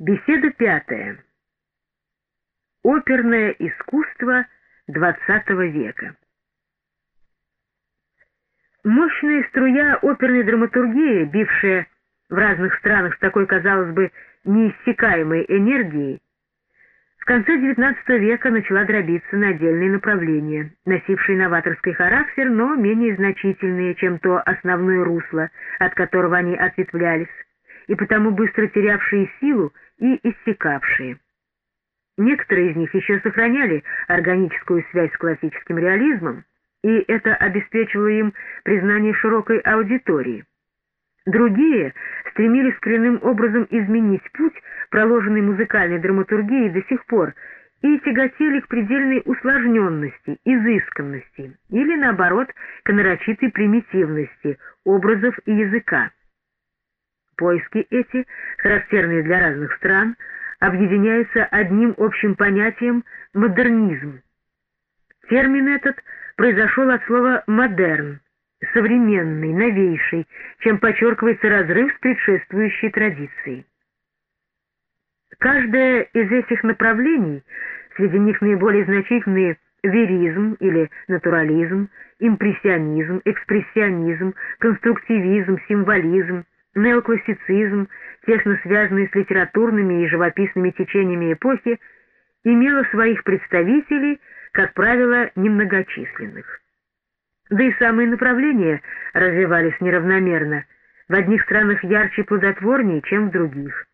Беседа пятая. Оперное искусство XX века. Мощная струя оперной драматургии, бившая в разных странах с такой, казалось бы, неиссякаемой энергией, в конце XIX века начала дробиться на отдельные направления, носившие новаторский характер, но менее значительные, чем то основное русло, от которого они ответвлялись, и потому быстро терявшие силу и иссякавшие. Некоторые из них еще сохраняли органическую связь с классическим реализмом, и это обеспечивало им признание широкой аудитории. Другие стремились коренным образом изменить путь, проложенный музыкальной драматургией до сих пор, и тяготели к предельной усложненности, изысканности или, наоборот, к нарочитой примитивности образов и языка. Поиски эти, характерные для разных стран, объединяются одним общим понятием «модернизм». Термин этот произошел от слова «модерн», современный, новейший, чем подчеркивается разрыв с предшествующей традицией. Каждое из этих направлений, среди них наиболее значительные веризм или натурализм, импрессионизм, экспрессионизм, конструктивизм, символизм, неоклассицизм, тесно связанный с литературными и живописными течениями эпохи, имело своих представителей, как правило, немногочисленных. Да и самые направления развивались неравномерно, в одних странах ярче и плодотворнее, чем в других.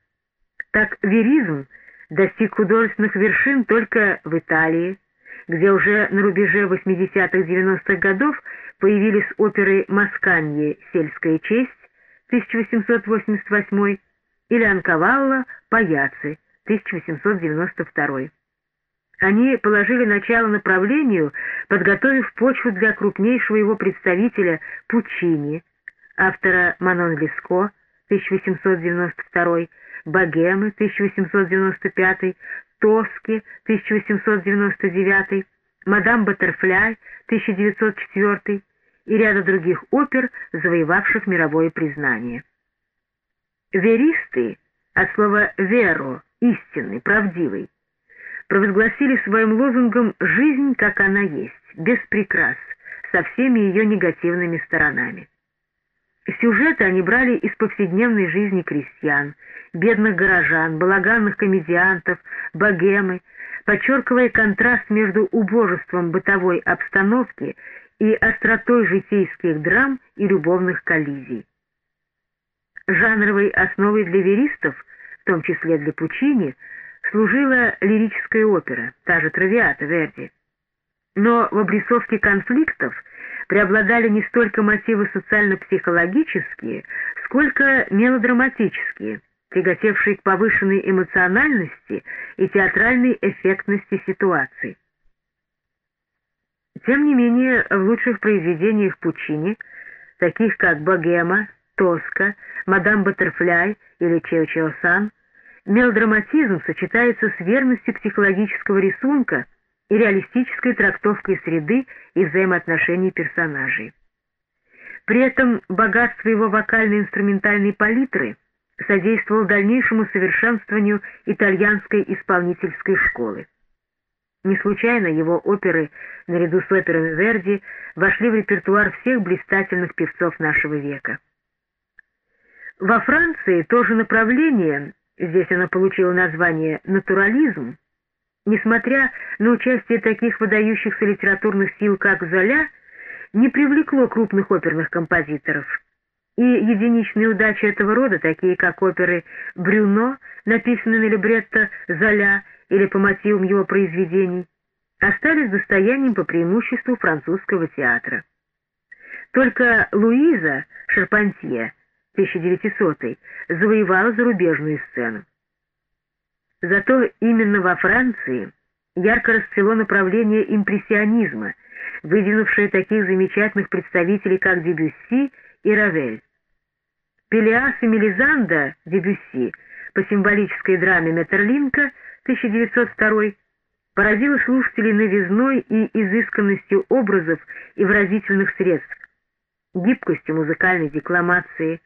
Так веризм достиг художественных вершин только в Италии, где уже на рубеже 80-х-90-х годов появились оперы «Масканье. Сельская честь», 1888 или Анкавалла Паяци 1892. Они положили начало направлению, подготовив почву для крупнейшего его представителя Пучини, автора Манон Леско 1892, Богемы 1895, Тоски 1899, Мадам Баттерфляй 1904 и ряда других опер, завоевавших мировое признание. Веристы, от слова «веро» — истинный, правдивый, провозгласили своим лозунгом «жизнь, как она есть, без прикрас, со всеми ее негативными сторонами». Сюжеты они брали из повседневной жизни крестьян, бедных горожан, балаганных комедиантов, богемы, подчеркивая контраст между убожеством бытовой обстановки и остротой житейских драм и любовных коллизий. Жанровой основой для веристов, в том числе для Пучини, служила лирическая опера, та же «Травиата» Верди. Но в обрисовке конфликтов преобладали не столько мотивы социально-психологические, сколько мелодраматические, тяготевшие к повышенной эмоциональности и театральной эффектности ситуаций. Тем не менее, в лучших произведениях Пучини, таких как «Богема», «Тоска», «Мадам Баттерфляй» или «Чео-Чео-Сан», мелодраматизм сочетается с верностью психологического рисунка и реалистической трактовкой среды и взаимоотношений персонажей. При этом богатство его вокально-инструментальной палитры содействовало дальнейшему совершенствованию итальянской исполнительской школы. Не случайно его оперы, наряду с операми Верди, вошли в репертуар всех блистательных певцов нашего века. Во Франции то же направление, здесь оно получило название «натурализм», несмотря на участие таких выдающихся литературных сил, как Золя, не привлекло крупных оперных композиторов. И единичные удачи этого рода, такие как оперы «Брюно», написанные на либретто Золя, или по мотивам его произведений, остались достоянием по преимуществу французского театра. Только Луиза Шарпантье, 1900 завоевала зарубежную сцену. Зато именно во Франции ярко расцвело направление импрессионизма, выдвинувшее таких замечательных представителей, как Дебюсси и Равель. Пелиас и Мелизанда Дебюсси по символической драме Метерлинка – 1902 поразила слушателей новизной и изысканностью образов и выразительных средств, гибкостью музыкальной декламации,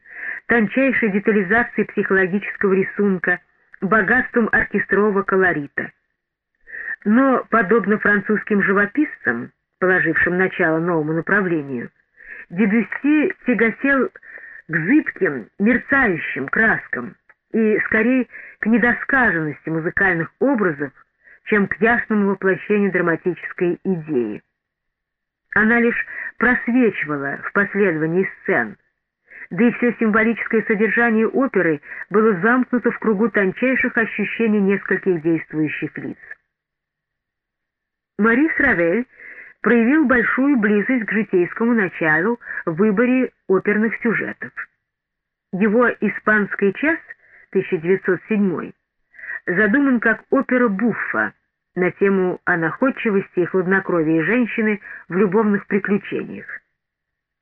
тончайшей детализацией психологического рисунка, богатством оркестрового колорита. Но, подобно французским живописцам, положившим начало новому направлению, Дебюсси тяготел к зыбким, мерцающим краскам и, скорее, к недосказанности музыкальных образов, чем к ясному воплощению драматической идеи. Она лишь просвечивала в последовании сцен, да и все символическое содержание оперы было замкнуто в кругу тончайших ощущений нескольких действующих лиц. Марис Равель проявил большую близость к житейскому началу в выборе оперных сюжетов. Его «Испанский час» 1907 задуман как опера Буффа на тему о находчивости и хладнокровии женщины в любовных приключениях.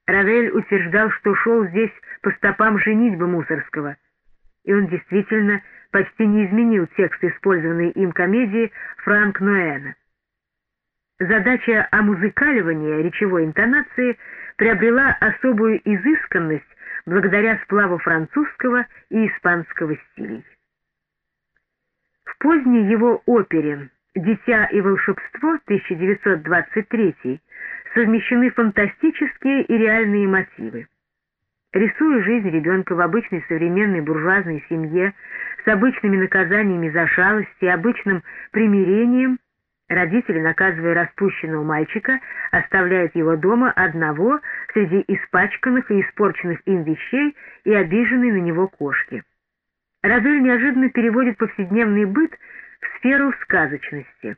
Равель утверждал, что шел здесь по стопам женитьбы Мусорского, и он действительно почти не изменил текст использованной им комедии Франк Ноэна. Задача омузыкаливания речевой интонации приобрела особую изысканность благодаря сплаву французского и испанского стилей. В поздней его опере «Дитя и волшебство» 1923 совмещены фантастические и реальные мотивы. Рисуя жизнь ребенка в обычной современной буржуазной семье с обычными наказаниями за шалость и обычным примирением, родители, наказывая распущенного мальчика, оставляют его дома одного среди испачканных и испорченных им вещей и обиженной на него кошки. Розель неожиданно переводит повседневный быт в сферу сказочности.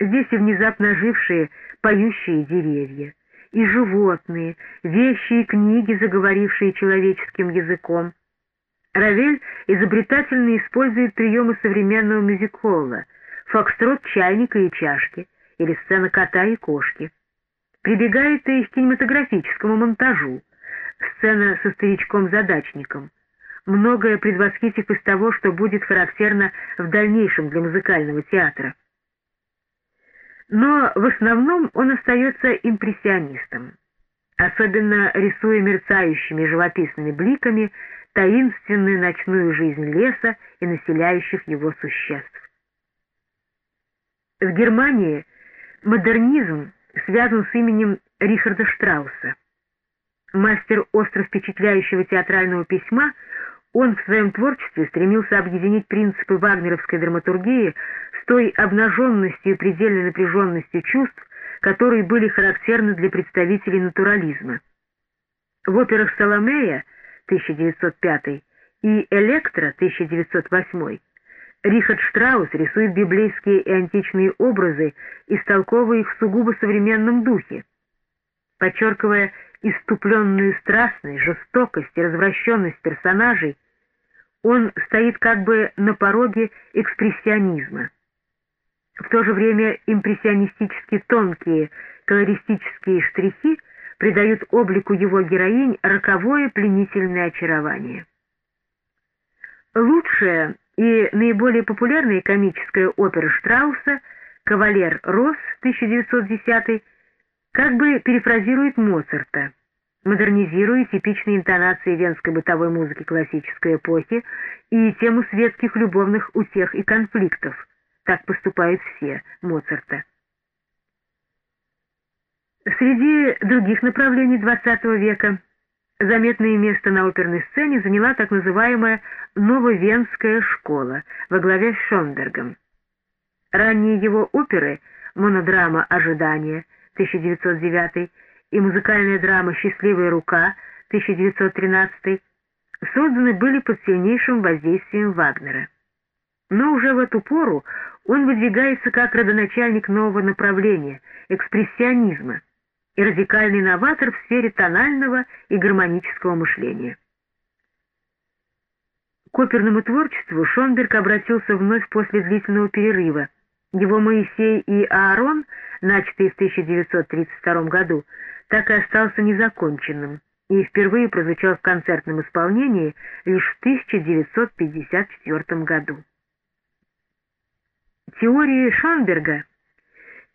Здесь и внезапно ожившие поющие деревья, и животные, вещи и книги, заговорившие человеческим языком. Равель изобретательно использует приемы современного мюзик-холла, фокстрот чайника и чашки или сцена кота и кошки. Прибегает и к кинематографическому монтажу, сцена со старичком-задачником, многое предвосхитив из того, что будет характерно в дальнейшем для музыкального театра. Но в основном он остается импрессионистом, особенно рисуя мерцающими живописными бликами таинственную ночную жизнь леса и населяющих его существ. В Германии модернизм связан с именем Рихарда Штрауса. Мастер остро впечатляющего театрального письма он в своем творчестве стремился объединить принципы вагнеровской драматургии с той обнаженностью и предельной напряженностью чувств, которые были характерны для представителей натурализма. В операх «Соломея» 1905 и «Электра» 1908 Рихард Штраус рисует библейские и античные образы, истолковывая их в сугубо современном духе, подчеркивая иступленную страстность, жестокость и развращенность персонажей, он стоит как бы на пороге экспрессионизма. В то же время импрессионистически тонкие колористические штрихи придают облику его героинь роковое пленительное очарование. Лучшая и наиболее популярная комическая опера Штрауса «Кавалер Росс» 1910 как бы перефразирует Моцарта – модернизируя типичные интонации венской бытовой музыки классической эпохи и тему светских любовных утех и конфликтов. Так поступают все Моцарта. Среди других направлений XX века заметное место на оперной сцене заняла так называемая «Нововенская школа» во главе с Шонбергом. Ранние его оперы «Монодрама ожидания» 1909 и музыкальная драма «Счастливая рука» 1913 созданы были под сильнейшим воздействием Вагнера. Но уже в эту пору он выдвигается как родоначальник нового направления – экспрессионизма и радикальный новатор в сфере тонального и гармонического мышления. К оперному творчеству Шонберг обратился вновь после длительного перерыва. Его «Моисей и Аарон», начатый в 1932 году, так и остался незаконченным и впервые прозвучал в концертном исполнении лишь в 1954 году. Теории Шонберга,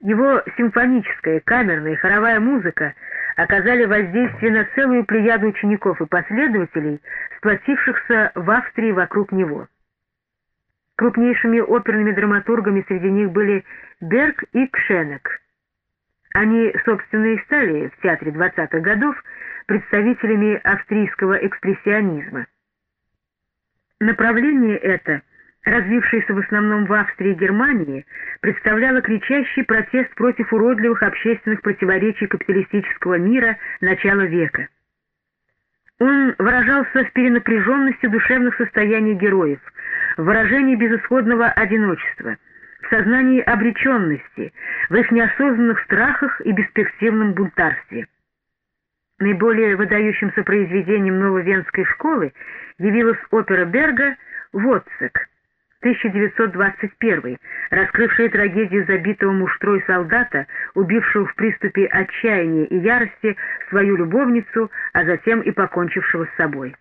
его симфоническая, камерная хоровая музыка оказали воздействие на целую плеяду учеников и последователей, сплотившихся в Австрии вокруг него. Крупнейшими оперными драматургами среди них были Берг и Кшенек. Они, собственно, и стали в театре 20-х годов представителями австрийского экспрессионизма. Направление это, развившееся в основном в Австрии и Германии, представляло кричащий протест против уродливых общественных противоречий капиталистического мира начала века. Он выражался в перенапряженности душевных состояний героев, в выражении безысходного одиночества, в сознании обреченности, в их неосознанных страхах и бесперспективном бунтарстве. Наиболее выдающимся произведением нововенской школы явилась опера Берга «Вотцек» 1921, раскрывшая трагедию забитого муштрой солдата, убившего в приступе отчаяния и ярости свою любовницу, а затем и покончившего с собой.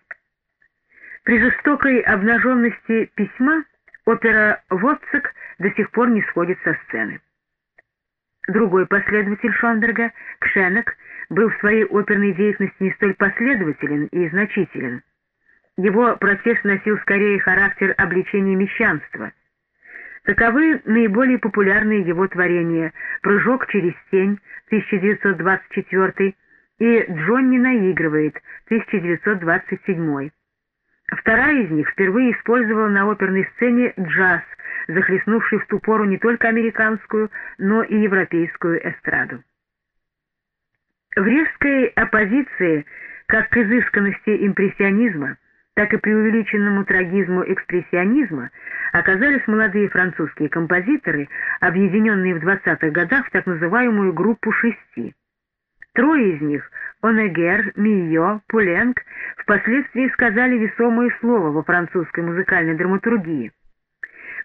При жестокой обнаженности письма опера «Вотцек» до сих пор не сходит со сцены. Другой последователь Шонберга, Кшенек, был в своей оперной деятельности не столь последователен и значителен. Его протест носил скорее характер обличения мещанства. Таковы наиболее популярные его творения «Прыжок через тень» 1924 и «Джонни наигрывает» 1927. Вторая из них впервые использовала на оперной сцене джаз, захлестнувший в ту пору не только американскую, но и европейскую эстраду. В резкой оппозиции как к изысканности импрессионизма, так и преувеличенному трагизму экспрессионизма оказались молодые французские композиторы, объединенные в 20-х годах в так называемую группу шести. Трое из них — Онегер, Мийо, Пуленг — впоследствии сказали весомое слово во французской музыкальной драматургии.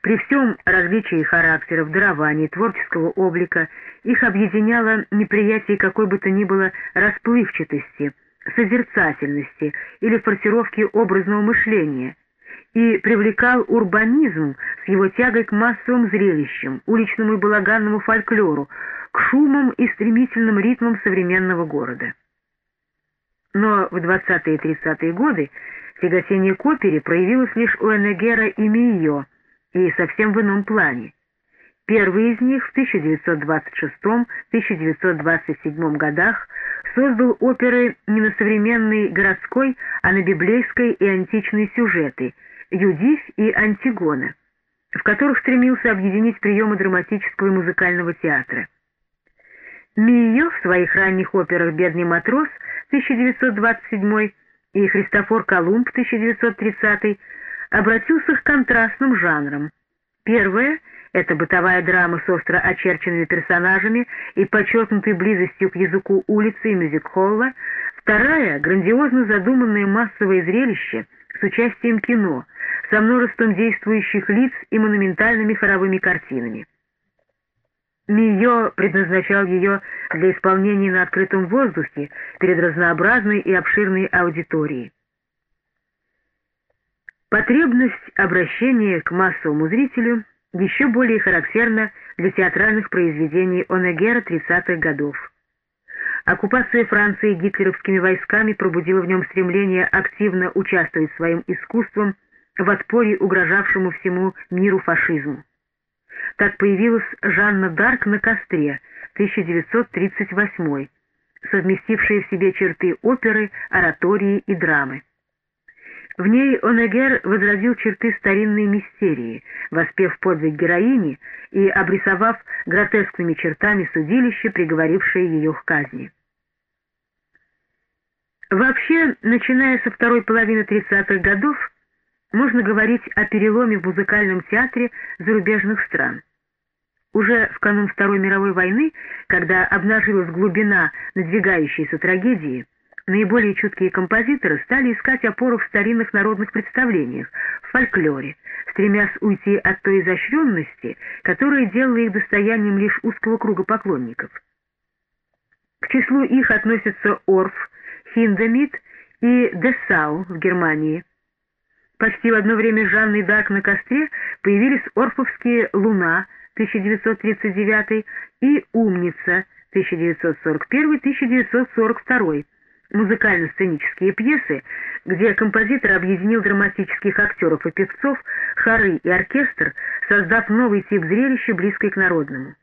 При всем различии характеров, дарований, творческого облика их объединяло неприятие какой бы то ни было расплывчатости, созерцательности или форсировки образного мышления и привлекал урбанизм с его тягой к массовым зрелищам, уличному и балаганному фольклору, к шумам и стремительным ритмам современного города. Но в 20-е и 30-е годы тяготение к опере проявилось лишь у Энегера и Мийо, и совсем в ином плане. Первый из них в 1926-1927 годах создал оперы не на современной городской, а на библейской и античной сюжеты «Юдив» и «Антигона», в которых стремился объединить приемы драматического и музыкального театра. Мийо в своих ранних операх «Бедный матрос» 1927 и «Христофор Колумб» 1930 обратился к контрастным жанрам. Первое — это бытовая драма с остро очерченными персонажами и подчеркнутой близостью к языку улицы и мюзик-холла. Вторая — грандиозно задуманное массовое зрелище с участием кино, со множеством действующих лиц и монументальными хоровыми картинами. Мио предназначал ее для исполнения на открытом воздухе перед разнообразной и обширной аудиторией. Потребность обращения к массовому зрителю еще более характерна для театральных произведений Онегера 30-х годов. Оккупация Франции гитлеровскими войсками пробудила в нем стремление активно участвовать своим искусством в отпоре угрожавшему всему миру фашизму. Так появилась Жанна Дарк на костре 1938 совместившая в себе черты оперы, оратории и драмы. В ней Онегер возродил черты старинной мистерии, воспев подвиг героини и обрисовав гротескными чертами судилище, приговорившее ее к казни. Вообще, начиная со второй половины 30-х годов, можно говорить о переломе в музыкальном театре зарубежных стран. Уже в канун Второй мировой войны, когда обнажилась глубина надвигающейся трагедии, наиболее чуткие композиторы стали искать опору в старинных народных представлениях, в фольклоре, стремясь уйти от той изощренности, которая делала их достоянием лишь узкого круга поклонников. К числу их относятся Орф, Хиндемит и Десау в Германии – Почти в одно время с Жанной Дарк на костре появились орфовские «Луна» 1939 и «Умница» 1941-1942, музыкально-сценические пьесы, где композитор объединил драматических актеров и певцов, хоры и оркестр, создав новый тип зрелища, близкий к народному.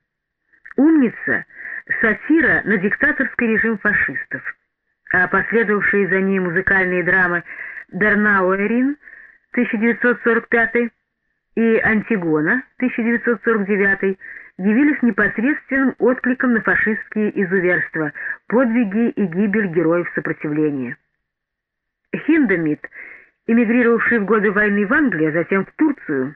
«Умница» — сатира на диктаторский режим фашистов, а последовавшие за ней музыкальные драмы «Бернауэрин» 1945 и «Антигона» 1949 явились непосредственным откликом на фашистские изуверства, подвиги и гибель героев сопротивления. Хиндемит, эмигрировавший в годы войны в Англию, а затем в Турцию,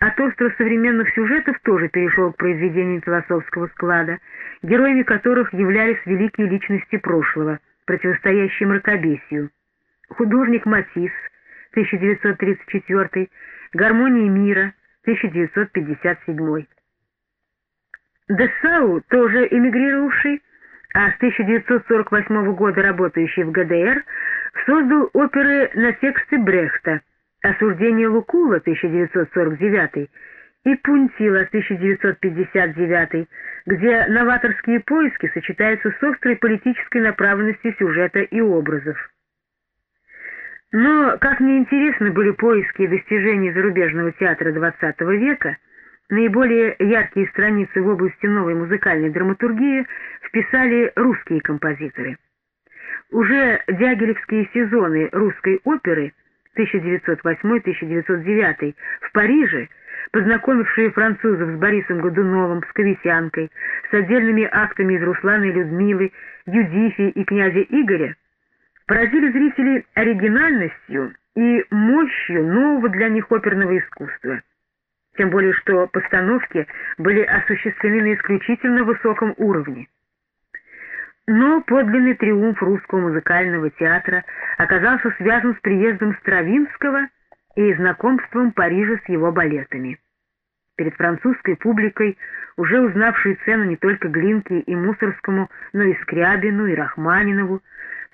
от острова современных сюжетов тоже перешел к произведениям философского склада, героями которых являлись великие личности прошлого, противостоящие мракобесию. Художник Матисс, 1934, «Гармония мира», 1957. Десау, тоже эмигрировавший, а с 1948 года работающий в ГДР, создал оперы на тексты Брехта «Осуждение Лукула» 1949 и «Пунтила» 1959, где новаторские поиски сочетаются с острой политической направленностью сюжета и образов. Но, как мне интересны были поиски и достижения зарубежного театра XX века, Наиболее яркие страницы в области новой музыкальной драматургии вписали русские композиторы. Уже дягилевские сезоны русской оперы 1908-1909 в Париже, познакомившие французов с Борисом Годуновым, с Ковесянкой, с отдельными актами из Руслана и Людмилы, Юдифи и князя Игоря, поразили зрителей оригинальностью и мощью нового для них оперного искусства тем более что постановки были осуществлены на исключительно высоком уровне. Но подлинный триумф русского музыкального театра оказался связан с приездом Стравинского и знакомством Парижа с его балетами. Перед французской публикой, уже узнавшей цену не только Глинке и Мусорскому, но и Скрябину и Рахманинову,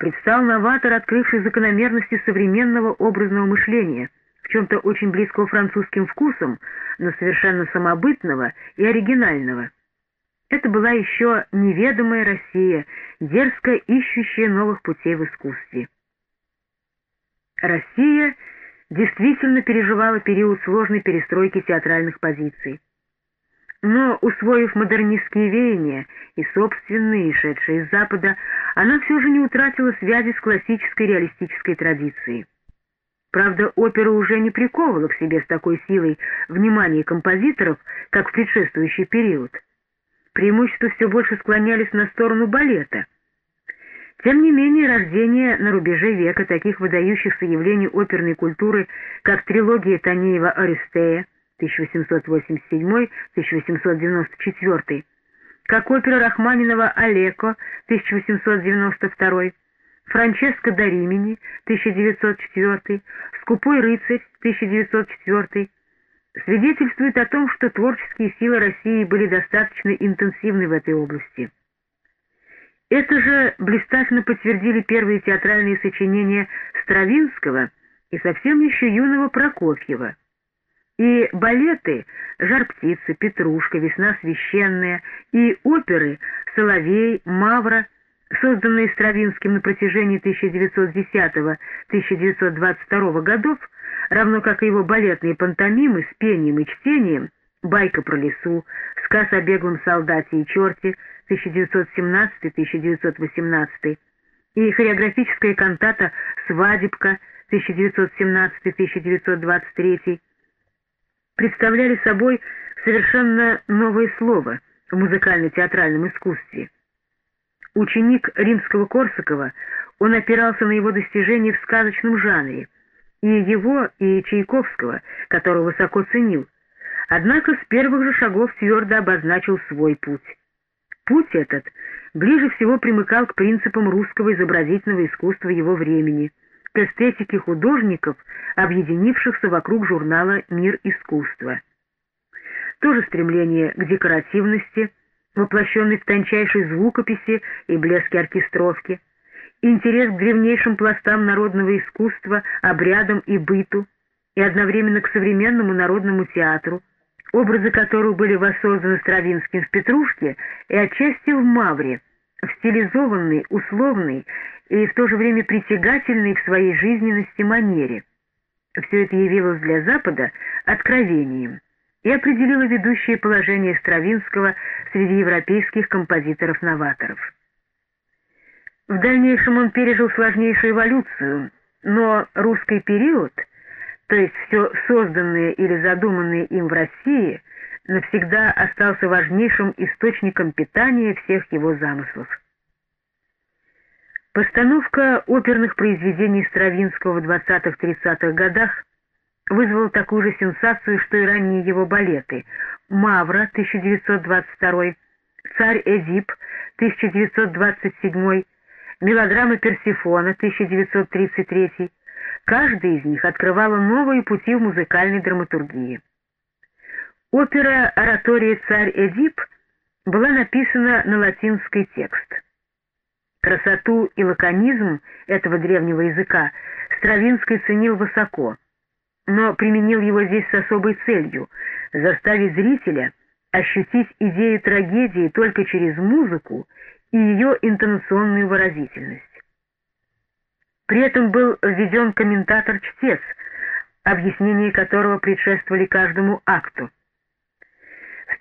предстал новатор, открывший закономерности современного образного мышления — чем-то очень близкого французским вкусом, но совершенно самобытного и оригинального. Это была еще неведомая Россия, дерзко ищущая новых путей в искусстве. Россия действительно переживала период сложной перестройки театральных позиций. Но, усвоив модернистские веяния и собственные, шедшие из Запада, она все же не утратила связи с классической реалистической традицией. Правда, опера уже не приковывала к себе с такой силой внимание композиторов, как в предшествующий период. Преимущества все больше склонялись на сторону балета. Тем не менее, рождение на рубеже века таких выдающихся явлений оперной культуры, как трилогия Танеева «Аристея» 1887-1894, как опера Рахманинова «Олеко» 1892 Франческо да Римини, 1904, Скупой рыцарь, 1904, свидетельствует о том, что творческие силы России были достаточно интенсивны в этой области. Это же блистательно подтвердили первые театральные сочинения Стравинского и совсем еще юного Прокофьева. И балеты «Жар птицы», «Петрушка», «Весна священная» и оперы «Соловей», «Мавра» созданные Стравинским на протяжении 1910-1922 годов, равно как и его балетные пантомимы с пением и чтением, «Байка про лесу», «Сказ о беглом солдате и черте» 1917-1918 и хореографическая кантата «Свадебка» 1917-1923 представляли собой совершенно новое слово в музыкально-театральном искусстве – Ученик римского Корсакова, он опирался на его достижения в сказочном жанре, и его, и Чайковского, которого высоко ценил, однако с первых же шагов твердо обозначил свой путь. Путь этот ближе всего примыкал к принципам русского изобразительного искусства его времени, к эстетике художников, объединившихся вокруг журнала «Мир искусства». То же стремление к декоративности – воплощенный в тончайшей звукописи и блеске оркестровки, интерес к древнейшим пластам народного искусства, обрядам и быту, и одновременно к современному народному театру, образы которых были воссозданы Стравинским в «Петрушке» и отчасти в «Мавре», в стилизованной, условной и в то же время притягательной в своей жизненности манере. Все это явилось для Запада откровением и определило ведущее положение Стравинского среди европейских композиторов-новаторов. В дальнейшем он пережил сложнейшую эволюцию, но русский период, то есть все созданное или задуманное им в России, навсегда остался важнейшим источником питания всех его замыслов. Постановка оперных произведений Стравинского в 20-30-х годах вызвала такую же сенсацию, что и ранние его балеты «Мавра» 1922, «Царь Эдип» 1927, мелодрама «Персифона» 1933. Каждая из них открывала новые пути в музыкальной драматургии. Опера «Оратория царь Эдип» была написана на латинский текст. Красоту и лаконизм этого древнего языка Стравинский ценил высоко, но применил его здесь с особой целью — заставить зрителя ощутить идею трагедии только через музыку и ее интонационную выразительность. При этом был введен комментатор-чтец, объяснение которого предшествовали каждому акту.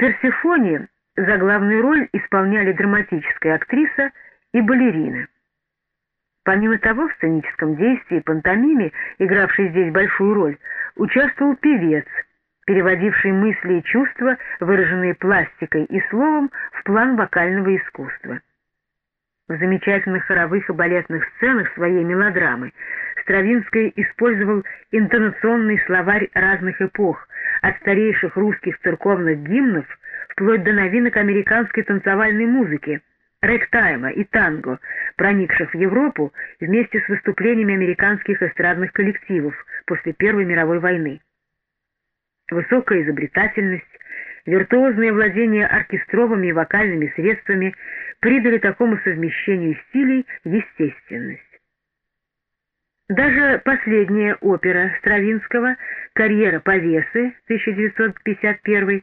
«Персифоне» за главную роль исполняли драматическая актриса — и балерина. Помимо того, в сценическом действии пантомиме, игравшей здесь большую роль, участвовал певец, переводивший мысли и чувства, выраженные пластикой и словом, в план вокального искусства. В замечательных хоровых и балетных сценах своей мелодрамы Стравинский использовал интонационный словарь разных эпох, от старейших русских церковных гимнов вплоть до новинок американской танцевальной музыки – рэгтайма и танго, проникших в Европу вместе с выступлениями американских эстрадных коллективов после Первой мировой войны. Высокая изобретательность, виртуозное владение оркестровыми и вокальными средствами придали такому совмещению стилей естественность. Даже последняя опера Стравинского «Карьера повесы» 1951,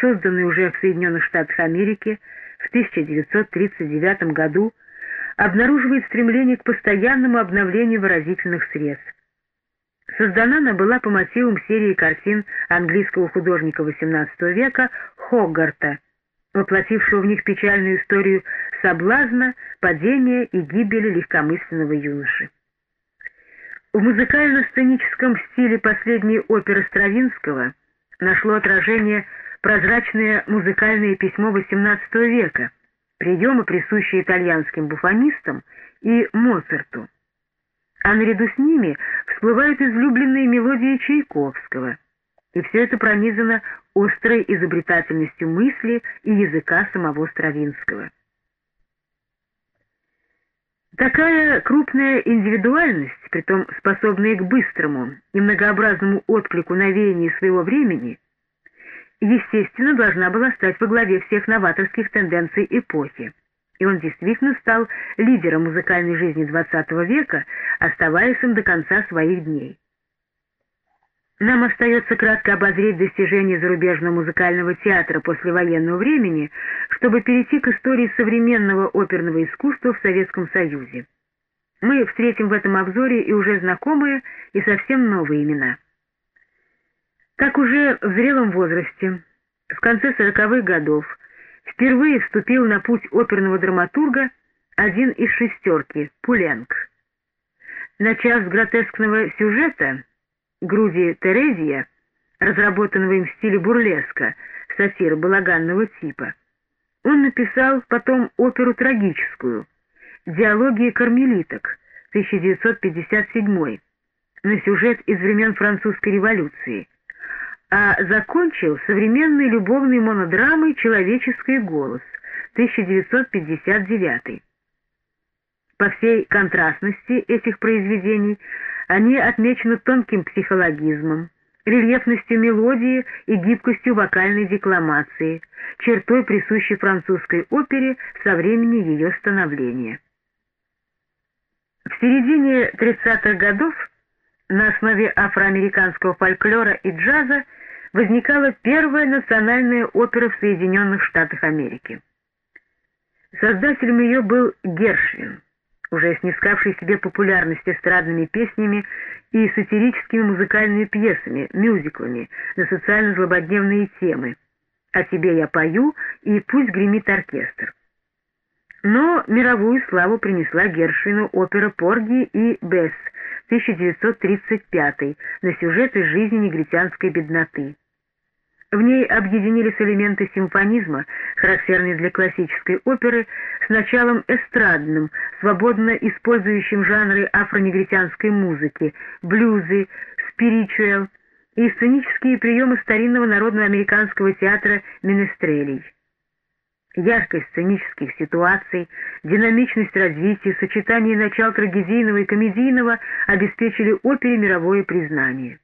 созданная уже в Соединенных Штатах Америки, в 1939 году обнаруживает стремление к постоянному обновлению выразительных средств. Создана она была по мотивам серии картин английского художника XVIII века Хогарта, воплотившего в них печальную историю соблазна, падения и гибели легкомысленного юноши. В музыкально-сценическом стиле последней оперы Стравинского нашло отражение прозрачное музыкальное письмо XVIII века, приемы, присущие итальянским буфонистам и Моцарту. А наряду с ними всплывают излюбленные мелодии Чайковского, и все это пронизано острой изобретательностью мысли и языка самого Стравинского. Такая крупная индивидуальность, притом способная к быстрому и многообразному отклику на веяние своего времени – естественно, должна была стать во главе всех новаторских тенденций эпохи. И он действительно стал лидером музыкальной жизни XX века, оставаясь им до конца своих дней. Нам остается кратко обозреть достижения зарубежного музыкального театра после военного времени, чтобы перейти к истории современного оперного искусства в Советском Союзе. Мы встретим в этом обзоре и уже знакомые, и совсем новые имена. Так уже в зрелом возрасте, в конце сороковых годов, впервые вступил на путь оперного драматурга один из шестерки — Пуленк. Начав с гротескного сюжета «Груди Терезия», разработанного им в стиле бурлеска, сатира балаганного типа, он написал потом оперу трагическую «Диалогия кармелиток» 1957 на сюжет из времен французской революции — а закончил современной любовной монодрамой «Человеческий голос» 1959. По всей контрастности этих произведений они отмечены тонким психологизмом, рельефностью мелодии и гибкостью вокальной декламации, чертой, присущей французской опере со времени ее становления. В середине 30-х годов на основе афроамериканского фольклора и джаза возникала первая национальная опера в Соединенных Штатах Америки. Создателем ее был Гершвин. Уже снискавший себе популярность эстрадными песнями и сатирическими музыкальными пьесами, мюзиклами на социально-злободневные темы «О тебе я пою» и «Пусть гремит оркестр». Но мировую славу принесла Гершвину опера «Порги» и «Бесс» 1935 на сюжет из жизни негритянской бедноты. В ней объединились элементы симфонизма, характерные для классической оперы, с началом эстрадным, свободно использующим жанры афронегритянской музыки, блюзы, спиричуэл и сценические приемы старинного народного американского театра «Менестрелей». Яркость сценических ситуаций, динамичность развития, сочетание начал трагедийного и комедийного обеспечили опере мировое признание.